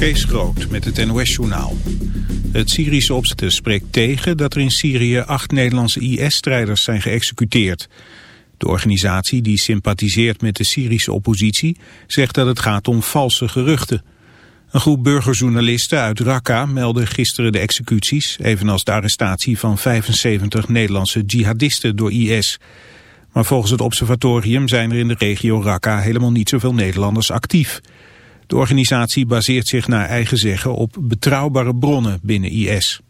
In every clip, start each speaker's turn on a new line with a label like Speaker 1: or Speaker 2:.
Speaker 1: Kees Groot met het NOS-journaal. Het Syrische opzetten spreekt tegen dat er in Syrië acht Nederlandse IS-strijders zijn geëxecuteerd. De organisatie die sympathiseert met de Syrische oppositie zegt dat het gaat om valse geruchten. Een groep burgerjournalisten uit Raqqa meldde gisteren de executies, evenals de arrestatie van 75 Nederlandse jihadisten door IS. Maar volgens het observatorium zijn er in de regio Raqqa helemaal niet zoveel Nederlanders actief. De organisatie baseert zich naar eigen zeggen op betrouwbare bronnen binnen IS.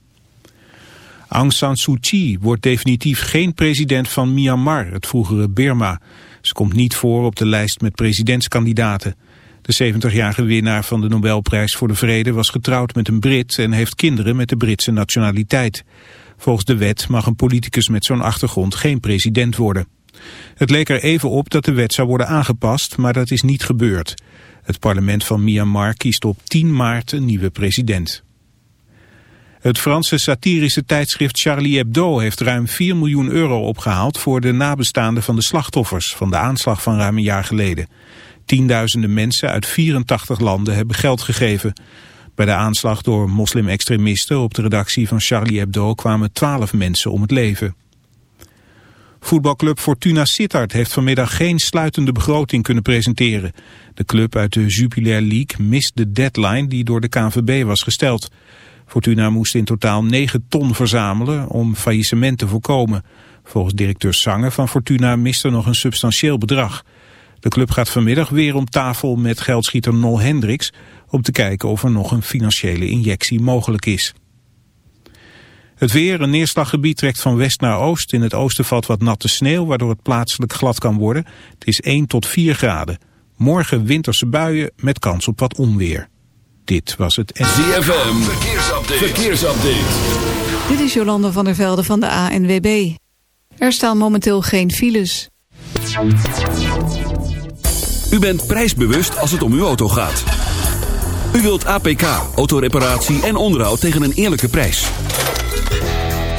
Speaker 1: Aung San Suu Kyi wordt definitief geen president van Myanmar, het vroegere Burma. Ze komt niet voor op de lijst met presidentskandidaten. De 70-jarige winnaar van de Nobelprijs voor de Vrede was getrouwd met een Brit en heeft kinderen met de Britse nationaliteit. Volgens de wet mag een politicus met zo'n achtergrond geen president worden. Het leek er even op dat de wet zou worden aangepast, maar dat is niet gebeurd. Het parlement van Myanmar kiest op 10 maart een nieuwe president. Het Franse satirische tijdschrift Charlie Hebdo heeft ruim 4 miljoen euro opgehaald voor de nabestaanden van de slachtoffers van de aanslag van ruim een jaar geleden. Tienduizenden mensen uit 84 landen hebben geld gegeven. Bij de aanslag door moslim-extremisten op de redactie van Charlie Hebdo kwamen 12 mensen om het leven. Voetbalclub Fortuna Sittard heeft vanmiddag geen sluitende begroting kunnen presenteren. De club uit de Jupiler League mist de deadline die door de KNVB was gesteld. Fortuna moest in totaal 9 ton verzamelen om faillissement te voorkomen. Volgens directeur Sange van Fortuna mist er nog een substantieel bedrag. De club gaat vanmiddag weer om tafel met geldschieter Nol Hendricks... om te kijken of er nog een financiële injectie mogelijk is. Het weer, een neerslaggebied trekt van west naar oost. In het oosten valt wat natte sneeuw, waardoor het plaatselijk glad kan worden. Het is 1 tot 4 graden. Morgen winterse buien met kans op wat onweer. Dit was het...
Speaker 2: ZFM, verkeersupdate. verkeersupdate.
Speaker 3: Dit is Jolande van der Velde van de ANWB. Er staan momenteel geen files.
Speaker 2: U bent prijsbewust als het om uw auto gaat. U wilt APK, autoreparatie en onderhoud tegen een eerlijke prijs.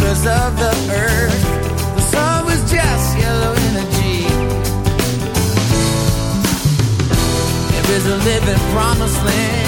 Speaker 4: mirrors of the earth. The sun was just yellow energy. There is a living promised land,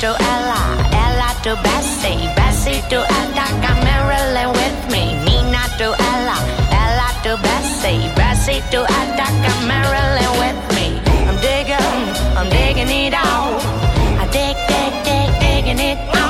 Speaker 5: To Ella, Ella to Bessie, Bessie to Attica, Marilyn with me. Nina to Ella, Ella to Bessie, Bessie to Attica, Marilyn with me. I'm digging, I'm digging it out. I dig, dig, dig, digging it out.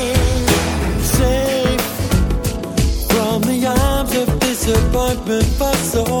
Speaker 6: 分手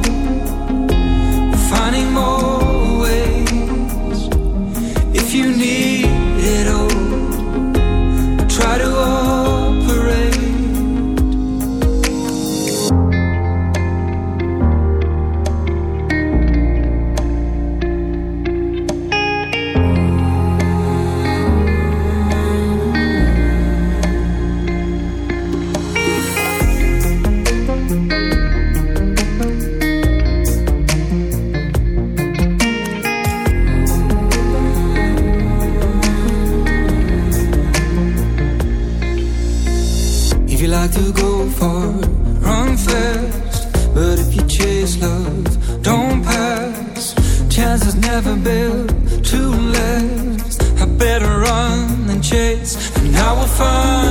Speaker 7: I will find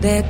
Speaker 6: that